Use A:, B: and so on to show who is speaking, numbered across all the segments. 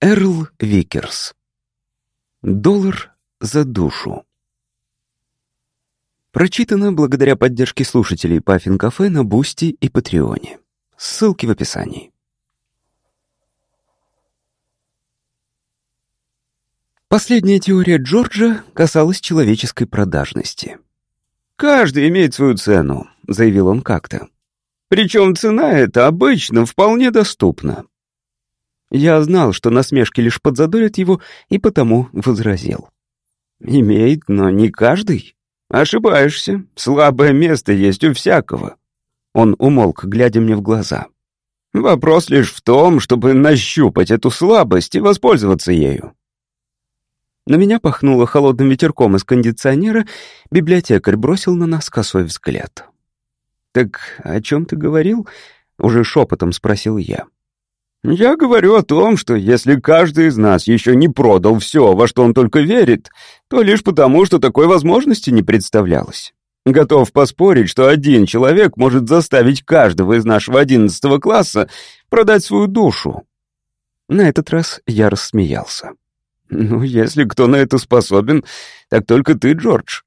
A: Эрл Викерс. Доллар за душу. Прочитано благодаря поддержке слушателей Puffin Cafe на Бусти и Патреоне. Ссылки в описании. Последняя теория Джорджа касалась человеческой продажности. «Каждый имеет свою цену», — заявил он как-то. «Причем цена эта обычно вполне доступна». Я знал, что насмешки лишь подзадорят его, и потому возразил. «Имеет, но не каждый. Ошибаешься. Слабое место есть у всякого». Он умолк, глядя мне в глаза. «Вопрос лишь в том, чтобы нащупать эту слабость и воспользоваться ею. На меня пахнуло холодным ветерком из кондиционера, библиотекарь бросил на нас косой взгляд. «Так о чем ты говорил?» — уже шепотом спросил я. «Я говорю о том, что если каждый из нас еще не продал все, во что он только верит, то лишь потому, что такой возможности не представлялось. Готов поспорить, что один человек может заставить каждого из нашего одиннадцатого класса продать свою душу». На этот раз я рассмеялся. «Ну, если кто на это способен, так только ты, Джордж».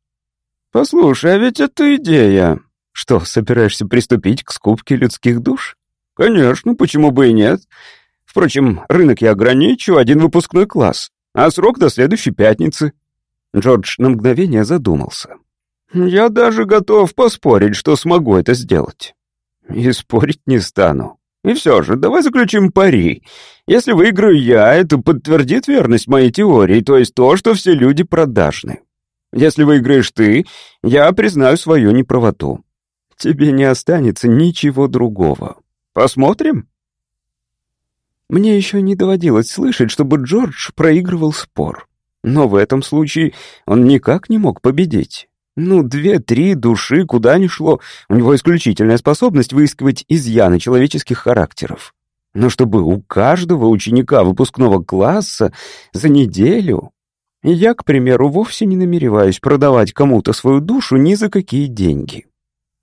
A: «Послушай, а ведь это идея». «Что, собираешься приступить к скупке людских душ?» «Конечно, почему бы и нет. Впрочем, рынок я ограничу, один выпускной класс, а срок до следующей пятницы». Джордж на мгновение задумался. «Я даже готов поспорить, что смогу это сделать». «И спорить не стану. И все же, давай заключим пари. Если выиграю я, это подтвердит верность моей теории, то есть то, что все люди продажны. Если выиграешь ты, я признаю свою неправоту. Тебе не останется ничего другого. Посмотрим?» Мне еще не доводилось слышать, чтобы Джордж проигрывал спор. Но в этом случае он никак не мог победить. Ну, две-три души куда ни шло. У него исключительная способность выискивать изъяны человеческих характеров. Но чтобы у каждого ученика выпускного класса за неделю... Я, к примеру, вовсе не намереваюсь продавать кому-то свою душу ни за какие деньги.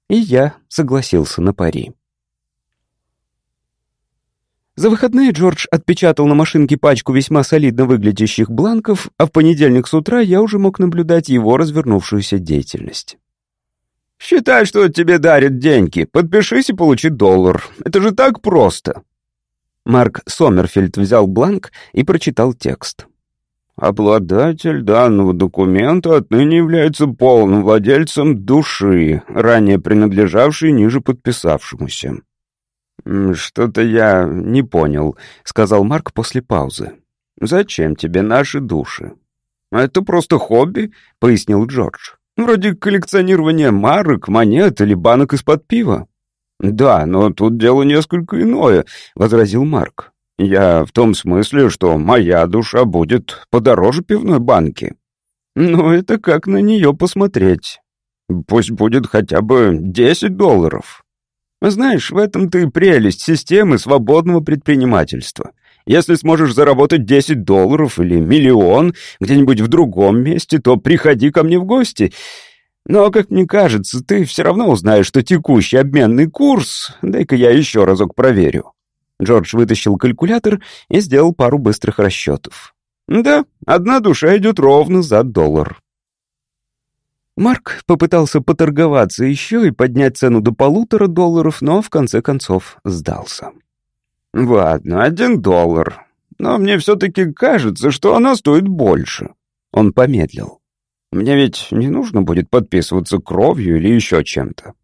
A: И я согласился на пари. За выходные Джордж отпечатал на машинке пачку весьма солидно выглядящих бланков, а в понедельник с утра я уже мог наблюдать его развернувшуюся деятельность. «Считай, что тебе дарят деньги. Подпишись и получи доллар. Это же так просто!» Марк Сомерфельд взял бланк и прочитал текст. «Обладатель данного документа отныне является полным владельцем души, ранее принадлежавшей ниже подписавшемуся. «Что-то я не понял», — сказал Марк после паузы. «Зачем тебе наши души?» «Это просто хобби», — пояснил Джордж. «Вроде коллекционирования марок, монет или банок из-под пива». «Да, но тут дело несколько иное», — возразил Марк. «Я в том смысле, что моя душа будет подороже пивной банки». «Ну, это как на нее посмотреть. Пусть будет хотя бы десять долларов». Знаешь, в этом-то и прелесть системы свободного предпринимательства. Если сможешь заработать 10 долларов или миллион где-нибудь в другом месте, то приходи ко мне в гости. Но, как мне кажется, ты все равно узнаешь, что текущий обменный курс... Дай-ка я еще разок проверю». Джордж вытащил калькулятор и сделал пару быстрых расчетов. «Да, одна душа идет ровно за доллар». Марк попытался поторговаться еще и поднять цену до полутора долларов, но в конце концов сдался. «Ладно, один доллар. Но мне все-таки кажется, что она стоит больше». Он помедлил. «Мне ведь не нужно будет подписываться кровью или еще чем-то».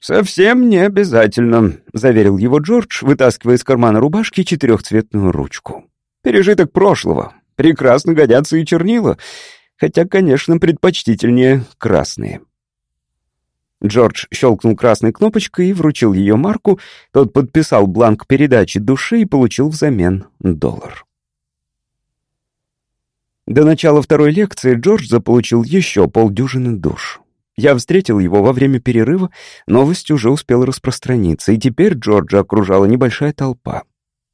A: «Совсем не обязательно», — заверил его Джордж, вытаскивая из кармана рубашки четырехцветную ручку. «Пережиток прошлого. Прекрасно годятся и чернила хотя, конечно, предпочтительнее красные. Джордж щелкнул красной кнопочкой и вручил ее Марку, тот подписал бланк передачи души и получил взамен доллар. До начала второй лекции Джордж заполучил еще полдюжины душ. Я встретил его во время перерыва, новость уже успела распространиться, и теперь Джорджа окружала небольшая толпа.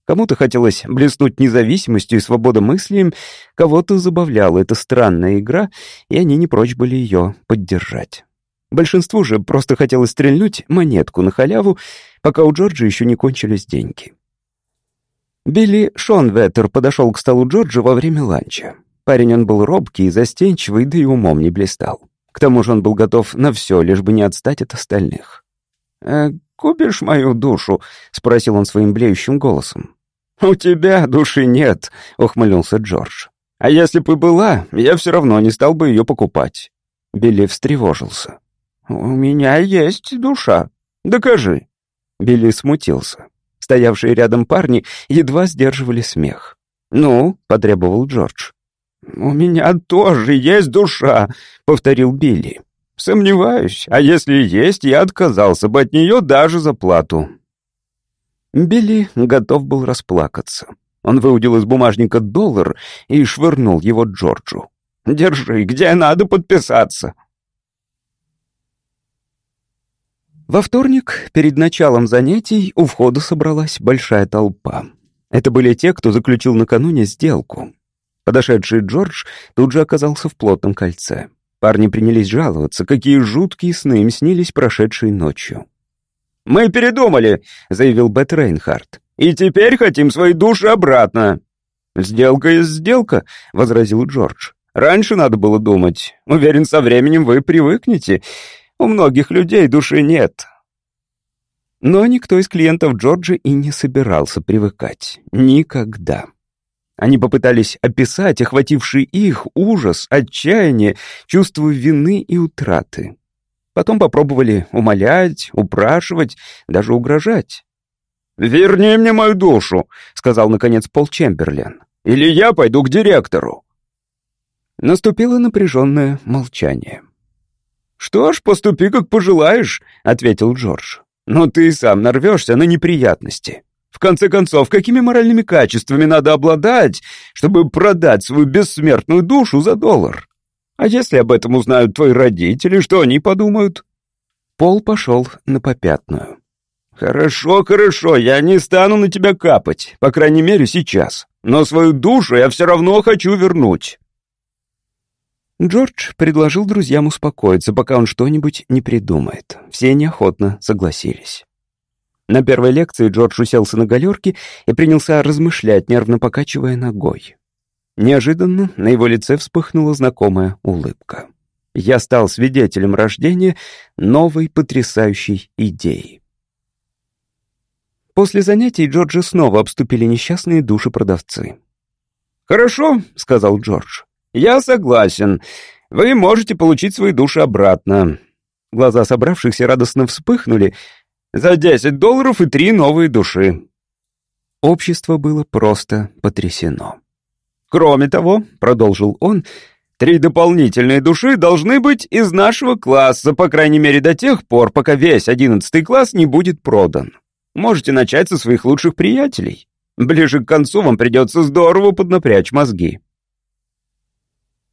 A: Кому-то хотелось блеснуть независимостью и свободомыслием, кого-то забавляла эта странная игра, и они не прочь были ее поддержать. Большинству же просто хотелось стрельнуть монетку на халяву, пока у Джорджа еще не кончились деньги. Билли Шонветтер подошел к столу Джорджа во время ланча. Парень он был робкий и застенчивый, да и умом не блистал. К тому же он был готов на все, лишь бы не отстать от остальных. «Э, «Купишь мою душу?» — спросил он своим блеющим голосом. «У тебя души нет», — ухмыльнулся Джордж. «А если бы была, я все равно не стал бы ее покупать». Билли встревожился. «У меня есть душа. Докажи». Билли смутился. Стоявшие рядом парни едва сдерживали смех. «Ну?» — потребовал Джордж. «У меня тоже есть душа», — повторил Билли. «Сомневаюсь, а если есть, я отказался бы от нее даже за плату». Билли готов был расплакаться. Он выудил из бумажника доллар и швырнул его Джорджу. «Держи, где надо подписаться?» Во вторник, перед началом занятий, у входа собралась большая толпа. Это были те, кто заключил накануне сделку. Подошедший Джордж тут же оказался в плотном кольце. Парни принялись жаловаться, какие жуткие сны им снились прошедшей ночью. «Мы передумали», — заявил Бет Рейнхард. «И теперь хотим свои души обратно». «Сделка есть сделка», — возразил Джордж. «Раньше надо было думать. Уверен, со временем вы привыкнете. У многих людей души нет». Но никто из клиентов Джорджа и не собирался привыкать. Никогда. Они попытались описать охвативший их ужас, отчаяние, чувство вины и утраты. Потом попробовали умолять, упрашивать, даже угрожать. «Верни мне мою душу», — сказал, наконец, Пол Чемберлен. «Или я пойду к директору». Наступило напряженное молчание. «Что ж, поступи, как пожелаешь», — ответил Джордж. «Но ты сам нарвешься на неприятности. В конце концов, какими моральными качествами надо обладать, чтобы продать свою бессмертную душу за доллар? А если об этом узнают твои родители, что они подумают?» Пол пошел на попятную. «Хорошо, хорошо, я не стану на тебя капать, по крайней мере, сейчас. Но свою душу я все равно хочу вернуть». Джордж предложил друзьям успокоиться, пока он что-нибудь не придумает. Все неохотно согласились. На первой лекции Джордж уселся на галерке и принялся размышлять, нервно покачивая ногой. Неожиданно на его лице вспыхнула знакомая улыбка. Я стал свидетелем рождения новой потрясающей идеи. После занятий Джорджа снова обступили несчастные души-продавцы. «Хорошо», — сказал Джордж. «Я согласен. Вы можете получить свои души обратно». Глаза собравшихся радостно вспыхнули. «За десять долларов и три новые души». Общество было просто потрясено. «Кроме того», — продолжил он, — «три дополнительные души должны быть из нашего класса, по крайней мере до тех пор, пока весь одиннадцатый класс не будет продан. Можете начать со своих лучших приятелей. Ближе к концу вам придется здорово поднапрячь мозги».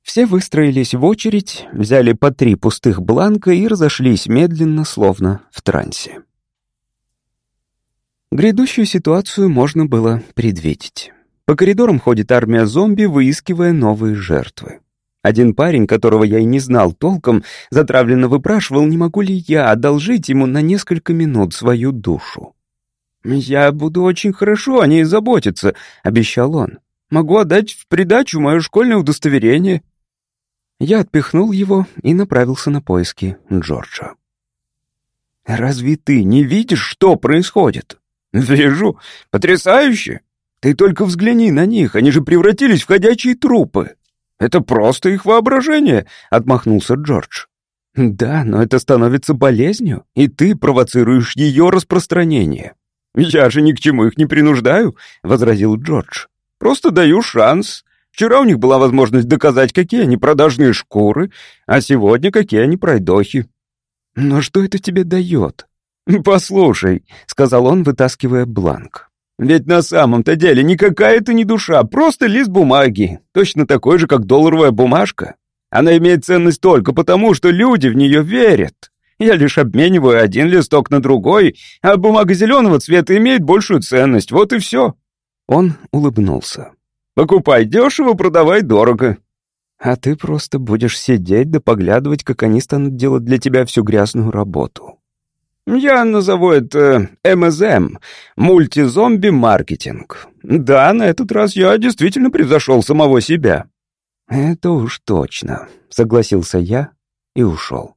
A: Все выстроились в очередь, взяли по три пустых бланка и разошлись медленно, словно в трансе. Грядущую ситуацию можно было предвидеть. По коридорам ходит армия зомби, выискивая новые жертвы. Один парень, которого я и не знал толком, затравленно выпрашивал, не могу ли я одолжить ему на несколько минут свою душу. «Я буду очень хорошо о ней заботиться», — обещал он. «Могу отдать в придачу мое школьное удостоверение». Я отпихнул его и направился на поиски Джорджа. «Разве ты не видишь, что происходит?» «Вижу. Потрясающе. Ты только взгляни на них, они же превратились в ходячие трупы. Это просто их воображение», — отмахнулся Джордж. «Да, но это становится болезнью, и ты провоцируешь ее распространение». «Я же ни к чему их не принуждаю», — возразил Джордж. «Просто даю шанс. Вчера у них была возможность доказать, какие они продажные шкуры, а сегодня какие они пройдохи. Но что это тебе дает? «Послушай», — сказал он, вытаскивая бланк. «Ведь на самом-то деле никакая это не душа, просто лист бумаги, точно такой же, как долларовая бумажка. Она имеет ценность только потому, что люди в нее верят. Я лишь обмениваю один листок на другой, а бумага зеленого цвета имеет большую ценность, вот и все». Он улыбнулся. Покупай дешево, продавай дорого. А ты просто будешь сидеть да поглядывать, как они станут делать для тебя всю грязную работу. Я назову это МСМ, мультизомби-маркетинг. Да, на этот раз я действительно превзошел самого себя. Это уж точно, согласился я и ушел.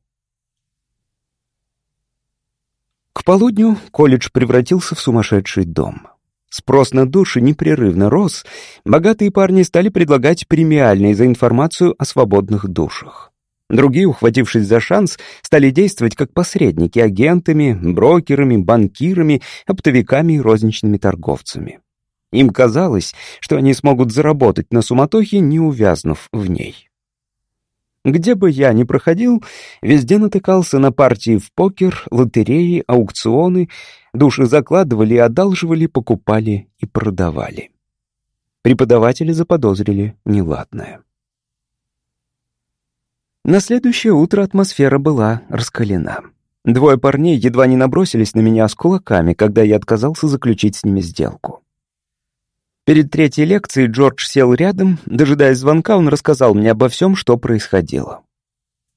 A: К полудню колледж превратился в сумасшедший дом. Спрос на души непрерывно рос, богатые парни стали предлагать премиальные за информацию о свободных душах. Другие, ухватившись за шанс, стали действовать как посредники, агентами, брокерами, банкирами, оптовиками и розничными торговцами. Им казалось, что они смогут заработать на суматохе, не увязнув в ней. Где бы я ни проходил, везде натыкался на партии в покер, лотереи, аукционы, души закладывали одалживали, покупали и продавали. Преподаватели заподозрили неладное. На следующее утро атмосфера была раскалена. Двое парней едва не набросились на меня с кулаками, когда я отказался заключить с ними сделку. Перед третьей лекцией Джордж сел рядом, дожидаясь звонка, он рассказал мне обо всем, что происходило.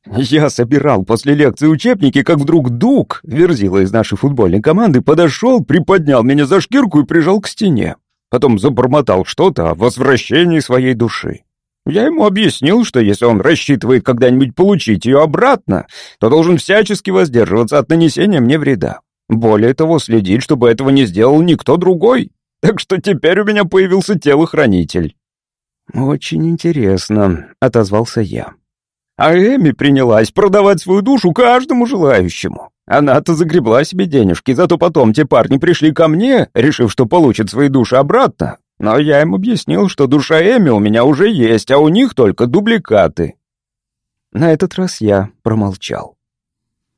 A: Я собирал после лекции учебники, как вдруг Дуг, верзила из нашей футбольной команды, подошел, приподнял меня за шкирку и прижал к стене. Потом забормотал что-то о возвращении своей души. Я ему объяснил, что если он рассчитывает когда-нибудь получить ее обратно, то должен всячески воздерживаться от нанесения мне вреда. Более того, следить, чтобы этого не сделал никто другой. Так что теперь у меня появился телохранитель». «Очень интересно», — отозвался я. А Эми принялась продавать свою душу каждому желающему. Она-то загребла себе денежки, зато потом те парни пришли ко мне, решив, что получат свои души обратно, но я им объяснил, что душа Эми у меня уже есть, а у них только дубликаты. На этот раз я промолчал.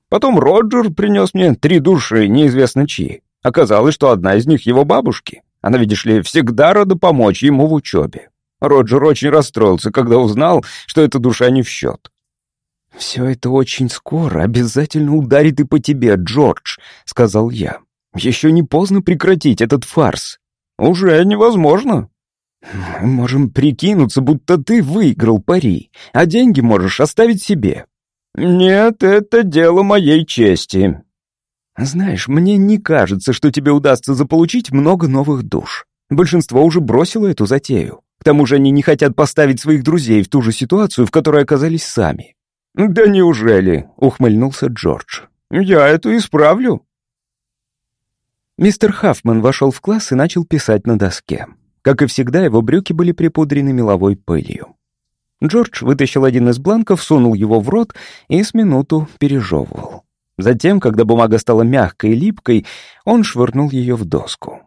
A: Потом Роджер принес мне три души, неизвестно чьи. Оказалось, что одна из них его бабушки. Она, видишь ли, всегда рада помочь ему в учебе. Роджер очень расстроился, когда узнал, что эта душа не в счет. «Все это очень скоро обязательно ударит и по тебе, Джордж», — сказал я. «Еще не поздно прекратить этот фарс». «Уже невозможно». «Мы можем прикинуться, будто ты выиграл пари, а деньги можешь оставить себе». «Нет, это дело моей чести». «Знаешь, мне не кажется, что тебе удастся заполучить много новых душ. Большинство уже бросило эту затею. К тому же они не хотят поставить своих друзей в ту же ситуацию, в которой оказались сами». «Да неужели?» — ухмыльнулся Джордж. «Я это исправлю». Мистер Хаффман вошел в класс и начал писать на доске. Как и всегда, его брюки были припудрены меловой пылью. Джордж вытащил один из бланков, сунул его в рот и с минуту пережевывал. Затем, когда бумага стала мягкой и липкой, он швырнул ее в доску.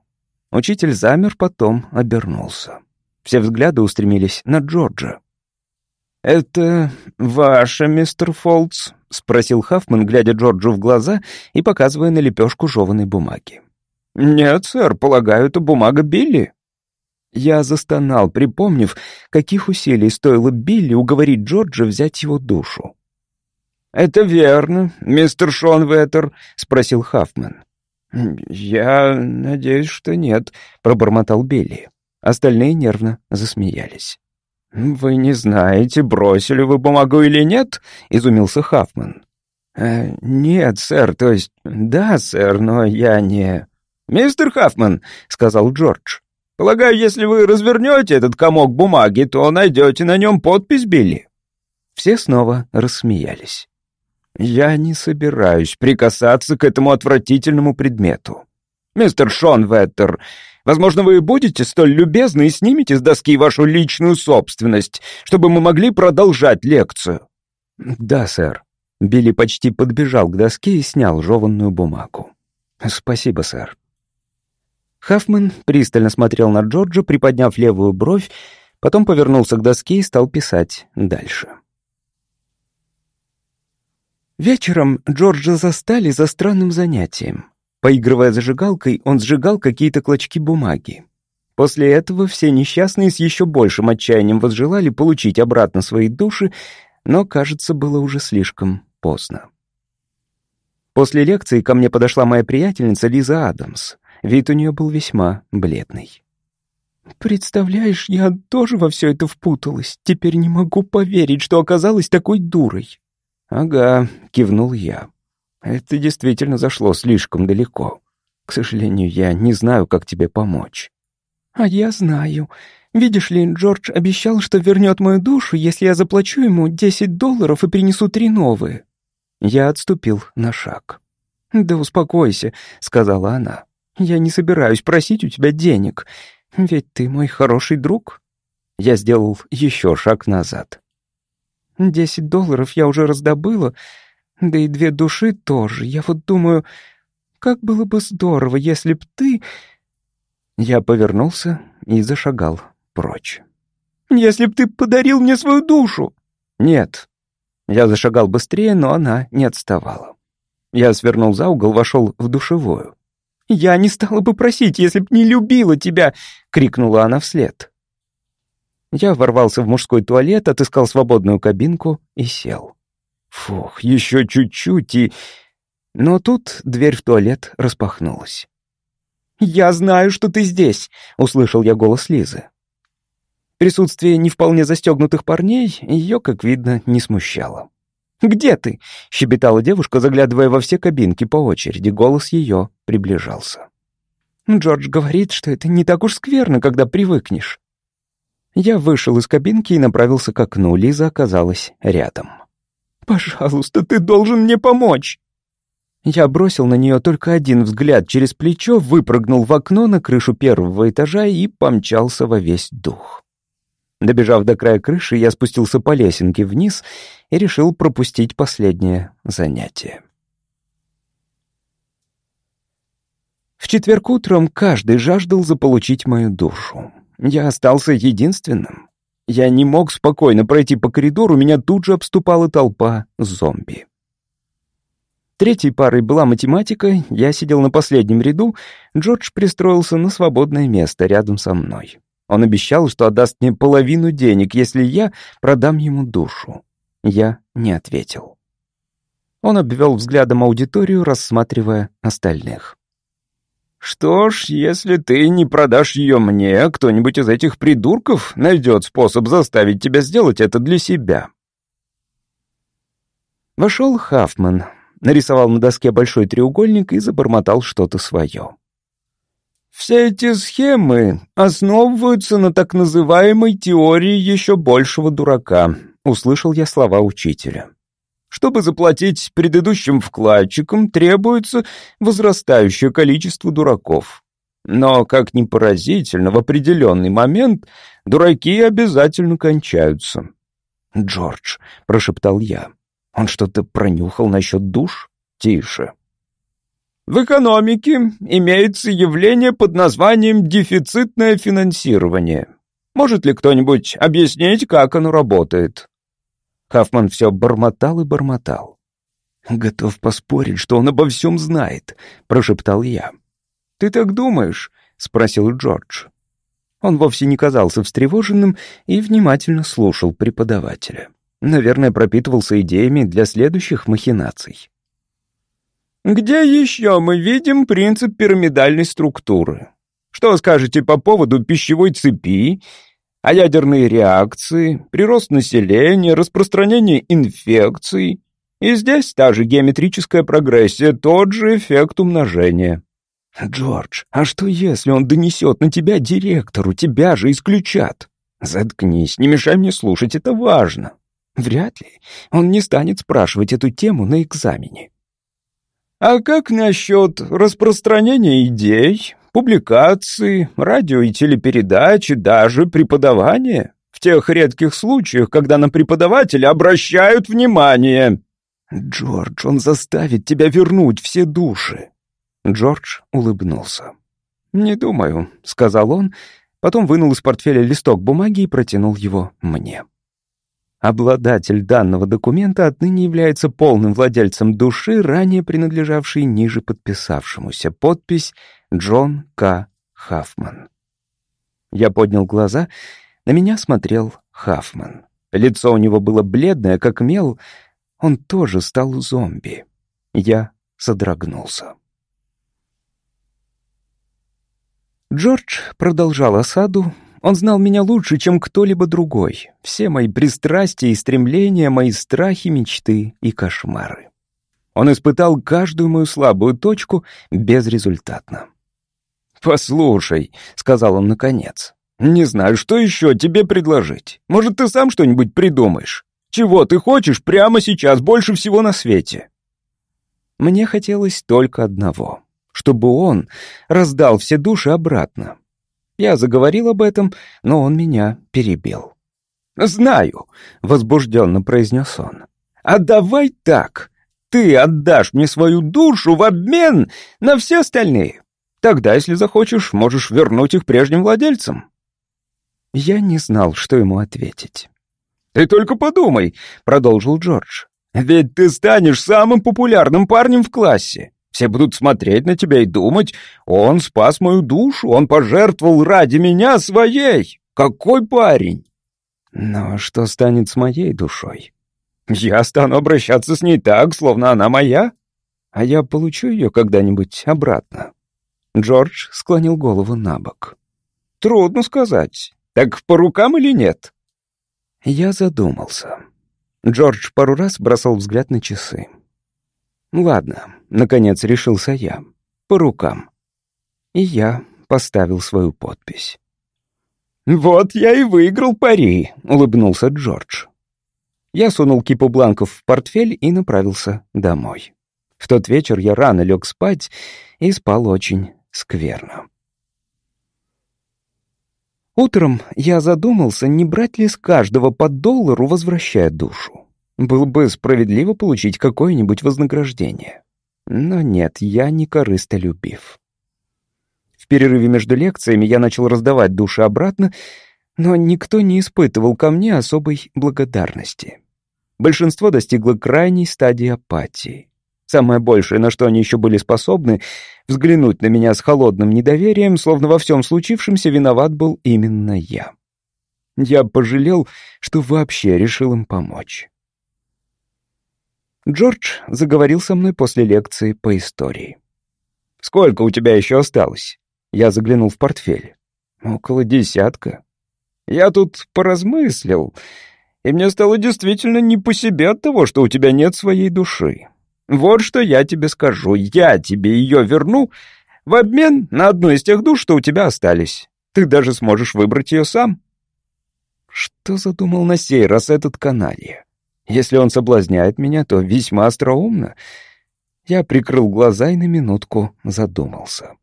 A: Учитель замер, потом обернулся. Все взгляды устремились на Джорджа. «Это ваше, мистер Фолтс?» — спросил Хаффман, глядя Джорджу в глаза и показывая на лепешку жеванной бумаги. «Нет, сэр, полагаю, это бумага Билли». Я застонал, припомнив, каких усилий стоило Билли уговорить Джорджа взять его душу. «Это верно, мистер Шонветтер», — спросил Хаффман. «Я надеюсь, что нет», — пробормотал Билли. Остальные нервно засмеялись. «Вы не знаете, бросили вы бумагу или нет?» — изумился Хаффман. «Э, «Нет, сэр, то есть... Да, сэр, но я не...» «Мистер Хаффман», — сказал Джордж, — «полагаю, если вы развернете этот комок бумаги, то найдете на нем подпись Билли». Все снова рассмеялись. «Я не собираюсь прикасаться к этому отвратительному предмету. Мистер Шон Веттер, возможно, вы будете столь любезны и снимете с доски вашу личную собственность, чтобы мы могли продолжать лекцию?» «Да, сэр». Билли почти подбежал к доске и снял жеванную бумагу. «Спасибо, сэр». Хаффман пристально смотрел на Джорджа, приподняв левую бровь, потом повернулся к доске и стал писать дальше. Вечером Джорджа застали за странным занятием. Поигрывая зажигалкой, он сжигал какие-то клочки бумаги. После этого все несчастные с еще большим отчаянием возжелали получить обратно свои души, но, кажется, было уже слишком поздно. После лекции ко мне подошла моя приятельница Лиза Адамс. Вид у нее был весьма бледный. «Представляешь, я тоже во все это впуталась. Теперь не могу поверить, что оказалась такой дурой». «Ага», — кивнул я. Это действительно зашло слишком далеко. К сожалению, я не знаю, как тебе помочь.
B: А я знаю. Видишь ли, Джордж обещал, что вернет мою душу, если я заплачу ему 10 долларов и принесу три новые.
A: Я отступил на шаг.
B: «Да успокойся», — сказала она. «Я не собираюсь просить у тебя денег, ведь ты мой хороший друг».
A: Я сделал еще шаг назад.
B: «Десять долларов я уже раздобыла, да и две души тоже. Я вот думаю, как было бы здорово, если б ты...»
A: Я повернулся и зашагал прочь.
B: «Если б ты подарил мне свою душу!»
A: «Нет». Я зашагал быстрее, но она не отставала. Я свернул за угол, вошел в душевую.
B: «Я не стала бы просить, если б не любила тебя!» — крикнула она вслед.
A: Я ворвался в мужской туалет, отыскал свободную кабинку и сел. Фух, еще чуть-чуть и... Но тут дверь в туалет распахнулась.
B: «Я знаю, что ты здесь!» — услышал я голос Лизы. Присутствие не вполне застегнутых парней ее, как видно, не смущало. «Где ты?» — щебетала девушка, заглядывая во все кабинки по очереди. Голос ее приближался. «Джордж говорит, что это не так уж скверно, когда привыкнешь». Я вышел из кабинки и направился к окну. Лиза оказалась рядом. «Пожалуйста, ты должен мне помочь!» Я бросил на нее только один взгляд через плечо, выпрыгнул в окно на крышу первого этажа и помчался во весь дух. Добежав до края крыши, я спустился по лесенке вниз и решил пропустить последнее занятие. В четверг утром каждый жаждал заполучить мою душу. Я остался единственным. Я не мог спокойно пройти по коридору, меня тут же обступала толпа зомби. Третьей парой была математика, я сидел на последнем ряду, Джордж пристроился на свободное место рядом со мной. Он обещал, что отдаст мне половину денег, если я продам ему душу. Я не ответил. Он обвел взглядом аудиторию, рассматривая остальных. «Что ж, если ты не продашь ее мне, кто-нибудь из этих придурков найдет способ заставить тебя сделать это для себя». Вошел Хаффман, нарисовал на доске большой треугольник и забормотал что-то свое. Все эти схемы основываются на так называемой теории еще большего дурака, услышал я слова учителя. Чтобы заплатить предыдущим вкладчикам, требуется возрастающее количество дураков. Но, как ни поразительно, в определенный момент дураки обязательно кончаются. «Джордж», — прошептал я, — «он что-то пронюхал насчет душ? Тише». В экономике имеется явление под названием дефицитное финансирование. Может ли кто-нибудь объяснить, как оно работает? Хаффман все бормотал и бормотал. «Готов поспорить, что он обо всем знает», — прошептал я. «Ты так думаешь?» — спросил Джордж. Он вовсе не казался встревоженным и внимательно слушал преподавателя. Наверное, пропитывался идеями для следующих махинаций. «Где еще мы видим принцип пирамидальной структуры? Что скажете по поводу пищевой цепи а ядерные реакции, прирост населения, распространение инфекций. И здесь та же геометрическая прогрессия, тот же эффект умножения. «Джордж, а что если он донесет на тебя директору? Тебя же исключат!» «Заткнись, не мешай мне слушать, это важно!» «Вряд ли. Он не станет спрашивать эту тему на экзамене». «А как насчет распространения идей, публикации, радио и телепередачи, даже преподавание. В тех редких случаях, когда на преподавателя обращают внимание. Джордж, он заставит тебя вернуть все души. Джордж улыбнулся. «Не думаю», — сказал он, потом вынул из портфеля листок бумаги и протянул его мне. Обладатель данного документа отныне является полным владельцем души, ранее принадлежавшей ниже подписавшемуся. Подпись Джон К. Хаффман. Я поднял глаза, на меня смотрел Хаффман. Лицо у него было бледное, как мел. Он тоже стал зомби. Я содрогнулся. Джордж продолжал осаду. Он знал меня лучше, чем кто-либо другой. Все мои пристрастия и стремления, мои страхи, мечты и кошмары. Он испытал каждую мою слабую точку безрезультатно. «Послушай», — сказал он наконец, — «не знаю, что еще тебе предложить. Может, ты сам что-нибудь придумаешь? Чего ты хочешь прямо сейчас больше всего на свете?» Мне хотелось только одного — чтобы он раздал все души обратно. Я заговорил об этом, но он меня перебил. «Знаю», — возбужденно произнес он. «А давай так. Ты отдашь мне свою душу в обмен на все остальные. Тогда, если захочешь, можешь вернуть их прежним владельцам». Я не знал, что ему ответить. «Ты только подумай», — продолжил Джордж. «Ведь ты станешь самым популярным парнем в классе. Все будут смотреть на тебя и думать, он спас мою душу, он пожертвовал ради меня своей. Какой парень!» «Но что станет с моей душой?» Я стану обращаться с ней так, словно она моя, а я получу ее когда-нибудь обратно. Джордж склонил голову на бок. Трудно сказать. Так по рукам или нет? Я задумался. Джордж пару раз бросал взгляд на часы. Ладно, наконец решился я. По рукам. И я поставил свою подпись. «Вот я и выиграл пари», — улыбнулся Джордж. Я сунул кипу бланков в портфель и направился домой. В тот вечер я рано лег спать и спал очень скверно. Утром я задумался, не брать ли с каждого по доллару, возвращая душу. Было бы справедливо получить какое-нибудь вознаграждение. Но нет, я не корыстолюбив. В перерыве между лекциями я начал раздавать души обратно, но никто не испытывал ко мне особой благодарности. Большинство достигло крайней стадии апатии. Самое большее, на что они еще были способны, взглянуть на меня с холодным недоверием, словно во всем случившемся виноват был именно я. Я пожалел, что вообще решил им помочь. Джордж заговорил со мной после лекции по истории. «Сколько у тебя еще осталось?» Я заглянул в портфель. «Около десятка». Я тут поразмыслил, и мне стало действительно не по себе от того, что у тебя нет своей души. Вот что я тебе скажу. Я тебе ее верну в обмен на одну из тех душ, что у тебя остались. Ты даже сможешь выбрать ее сам. Что задумал на сей раз этот каналья? Если он соблазняет меня, то весьма остроумно. Я прикрыл глаза и на минутку задумался.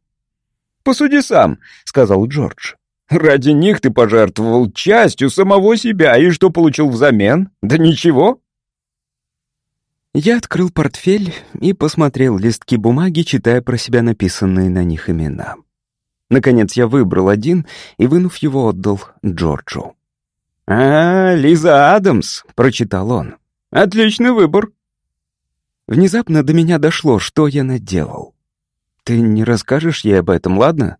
B: «Посуди сам», — сказал Джордж. Ради них ты пожертвовал частью самого себя, и что получил взамен? Да ничего. Я открыл портфель и посмотрел листки бумаги, читая про себя написанные на них имена. Наконец я выбрал один и, вынув его, отдал Джорджу. «А, Лиза Адамс», — прочитал он. «Отличный выбор». Внезапно до меня дошло, что я наделал. «Ты не расскажешь ей об этом, ладно?»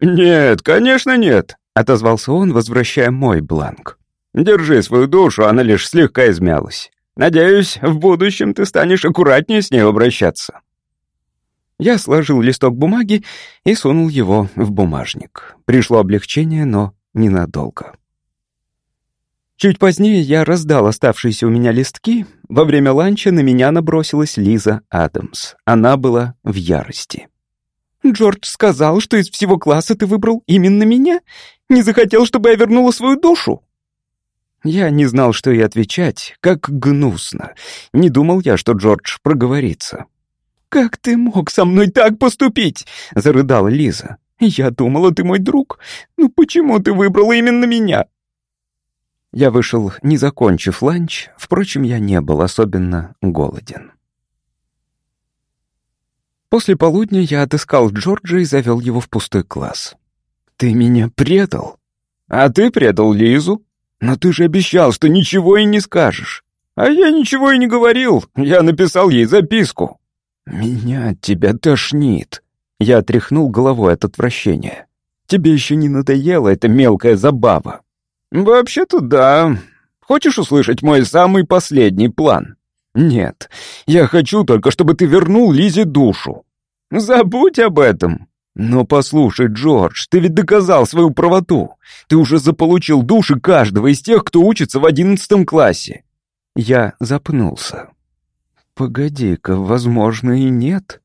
B: «Нет, конечно нет», — отозвался он, возвращая мой бланк. «Держи свою душу, она лишь слегка измялась. Надеюсь, в будущем ты станешь аккуратнее с ней обращаться». Я сложил листок бумаги и сунул его в бумажник. Пришло облегчение, но ненадолго. Чуть позднее я раздал оставшиеся у меня листки. Во время ланча на меня набросилась Лиза Адамс. Она была в ярости. Джордж сказал, что из всего класса ты выбрал именно меня? Не захотел, чтобы я вернула свою душу?» Я не знал, что и отвечать, как гнусно. Не думал я, что Джордж проговорится. «Как ты мог со мной так поступить?» — зарыдала Лиза. «Я думала, ты мой друг. Ну почему ты выбрала именно меня?» Я вышел, не закончив ланч, впрочем, я не был особенно голоден. После полудня я отыскал Джорджа и завел его в пустой класс. «Ты меня предал?» «А ты предал Лизу?» «Но ты же обещал, что ничего и не скажешь». «А я ничего и не говорил. Я написал ей записку». «Меня от тебя тошнит». Я тряхнул головой от отвращения. «Тебе еще не надоела эта мелкая забава?» «Вообще-то да. Хочешь услышать мой самый последний план?» «Нет, я хочу только, чтобы ты вернул Лизе душу». «Забудь об этом». «Но послушай, Джордж, ты ведь доказал свою правоту. Ты уже заполучил души каждого из тех, кто учится в одиннадцатом классе». Я запнулся. Погоди-ка, возможно, и нет.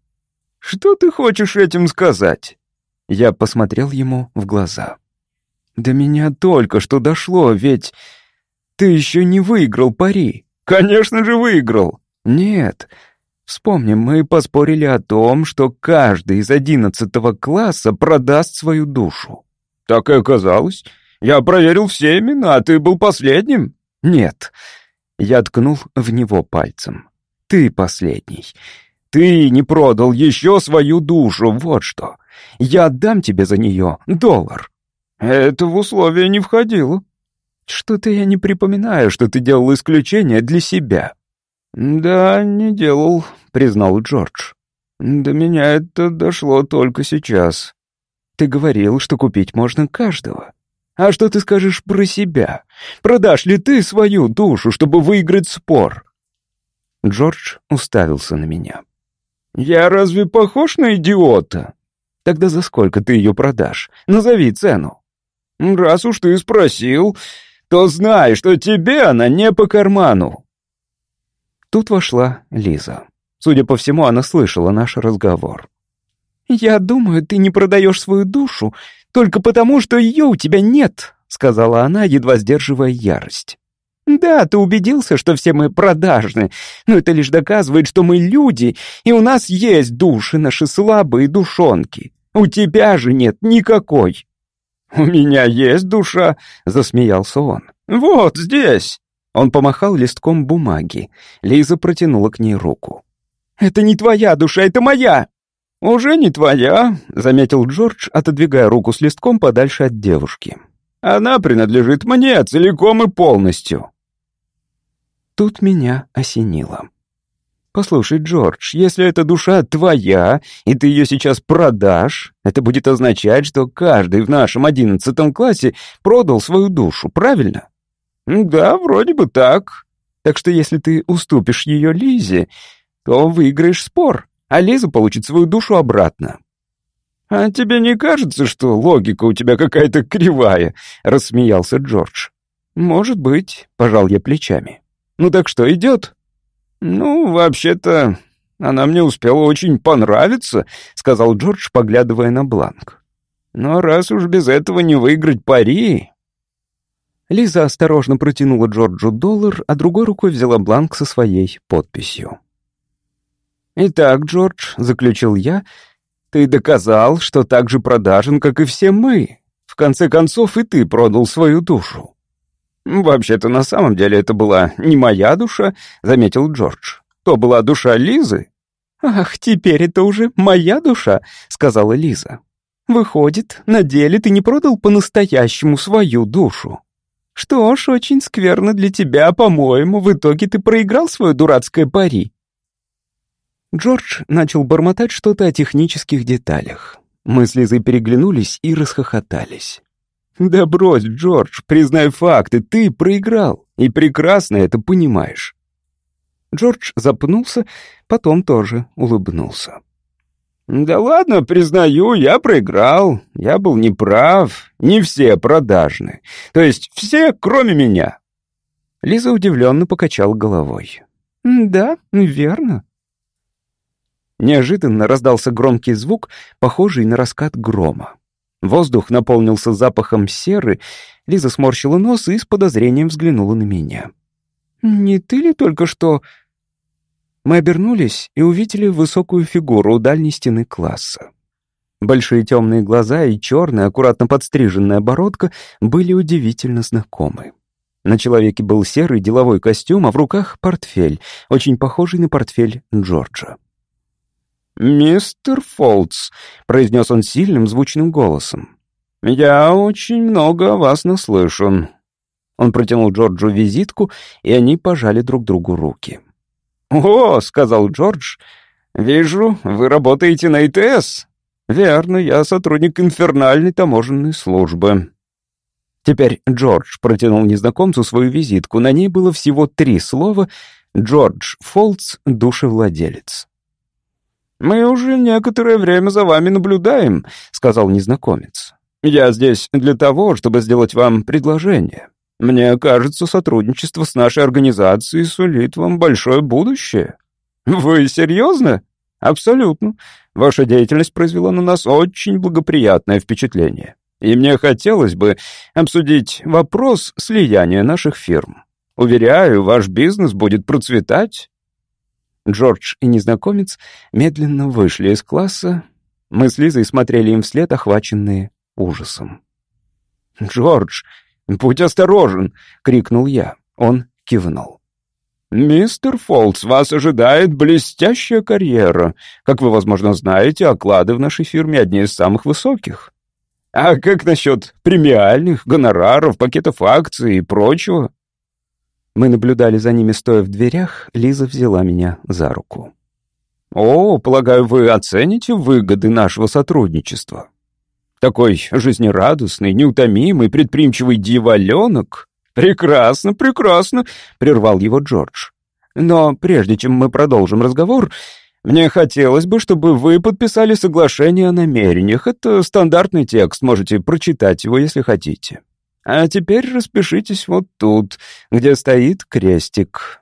A: Что ты хочешь этим сказать?
B: Я посмотрел ему в глаза. До меня только что дошло, ведь ты еще не выиграл пари.
A: Конечно же выиграл.
B: Нет. Вспомним, мы поспорили о том, что каждый из одиннадцатого класса продаст свою душу.
A: Так и оказалось. Я проверил все имена, а ты был последним.
B: Нет. Я ткнул в него пальцем. Ты последний. Ты не продал еще свою душу, вот что. Я отдам тебе за нее доллар.
A: Это в условия не входило.
B: Что-то я не припоминаю, что ты делал исключение для себя.
A: Да, не делал, признал Джордж. До меня это дошло только сейчас.
B: Ты говорил, что купить можно каждого. А что ты скажешь про себя? Продашь ли ты свою душу, чтобы выиграть спор? Джордж уставился на меня.
A: «Я разве похож на идиота?»
B: «Тогда за сколько ты ее продашь? Назови цену».
A: «Раз уж ты спросил, то знай, что тебе она не по карману».
B: Тут вошла Лиза. Судя по всему, она слышала наш разговор. «Я думаю, ты не продаешь свою душу только потому, что ее у тебя нет», сказала она, едва сдерживая ярость. «Да, ты убедился, что все мы продажны, но это лишь доказывает, что мы люди, и у нас есть души, наши слабые душонки. У тебя же нет никакой».
A: «У меня есть душа», — засмеялся он. «Вот здесь».
B: Он помахал листком бумаги. Лиза протянула к ней руку.
A: «Это не твоя душа, это моя!» «Уже не твоя», — заметил Джордж, отодвигая руку с листком подальше от девушки. «Она принадлежит мне целиком и полностью».
B: Тут меня осенило. «Послушай, Джордж, если эта душа твоя, и ты ее сейчас продашь, это будет означать, что каждый в нашем одиннадцатом классе продал свою душу, правильно?»
A: «Да, вроде бы так.
B: Так что если ты уступишь ее Лизе, то выиграешь спор, а Лиза получит свою душу обратно».
A: «А тебе не кажется, что логика у тебя какая-то кривая?» — рассмеялся Джордж.
B: «Может быть», — пожал я плечами. Ну так что, идет?
A: Ну, вообще-то, она мне успела очень понравиться, сказал Джордж, поглядывая на бланк. Но раз уж без этого не выиграть пари...
B: Лиза осторожно протянула Джорджу доллар, а другой рукой взяла бланк со своей подписью. «Итак, Джордж», — заключил я, — «ты доказал, что так же продажен, как и все мы. В конце концов, и ты продал свою душу.
A: «Вообще-то на самом деле это была не моя душа», — заметил Джордж. «То была душа Лизы».
B: «Ах, теперь это уже моя душа», — сказала Лиза. «Выходит, на деле ты не продал по-настоящему свою душу. Что ж, очень скверно для тебя, по-моему, в итоге ты проиграл свое дурацкое пари». Джордж начал бормотать что-то о технических деталях. Мы с Лизой переглянулись и расхохотались. «Да брось, Джордж, признай факты, ты проиграл, и прекрасно это понимаешь». Джордж запнулся, потом тоже улыбнулся.
A: «Да ладно, признаю, я проиграл. Я был неправ. Не все продажны. То есть все, кроме меня».
B: Лиза удивленно покачал головой. «Да, верно». Неожиданно раздался громкий звук, похожий на раскат грома. Воздух наполнился запахом серы. Лиза сморщила нос и с подозрением взглянула на меня. «Не ты ли только что...» Мы обернулись и увидели высокую фигуру у дальней стены класса. Большие темные глаза и черная, аккуратно подстриженная бородка были удивительно знакомы. На человеке был серый деловой костюм, а в руках портфель, очень похожий на портфель Джорджа.
A: «Мистер Фолтс», — произнес он сильным звучным голосом, — «я очень много о вас наслышан».
B: Он протянул Джорджу визитку, и они пожали друг другу руки.
A: «О», — сказал Джордж, — «вижу, вы работаете на ИТС». «Верно, я сотрудник инфернальной таможенной службы».
B: Теперь Джордж протянул незнакомцу свою визитку. На ней было всего три слова «Джордж Фолтс, душевладелец».
A: «Мы уже некоторое время за вами наблюдаем», — сказал незнакомец. «Я здесь для того, чтобы сделать вам предложение. Мне кажется, сотрудничество с нашей организацией сулит вам большое будущее».
B: «Вы серьезно?» «Абсолютно. Ваша деятельность произвела на нас очень благоприятное впечатление. И мне хотелось бы обсудить вопрос слияния наших фирм. Уверяю, ваш бизнес будет процветать». Джордж и незнакомец медленно вышли из класса. Мы с Лизой смотрели им вслед, охваченные ужасом. «Джордж, будь осторожен!» — крикнул я. Он кивнул. «Мистер Фолтс, вас ожидает блестящая карьера. Как вы, возможно, знаете, оклады в нашей фирме одни из самых высоких. А как насчет премиальных, гонораров, пакетов акций и прочего?» Мы наблюдали за ними, стоя в дверях. Лиза взяла меня за руку. «О, полагаю, вы оцените выгоды нашего сотрудничества. Такой жизнерадостный, неутомимый, предприимчивый дьяволенок «Прекрасно, прекрасно», — прервал его Джордж. «Но прежде чем мы продолжим разговор, мне хотелось бы, чтобы вы подписали соглашение о намерениях. Это стандартный текст, можете прочитать его, если хотите. А теперь распишитесь вот тут, где стоит крестик».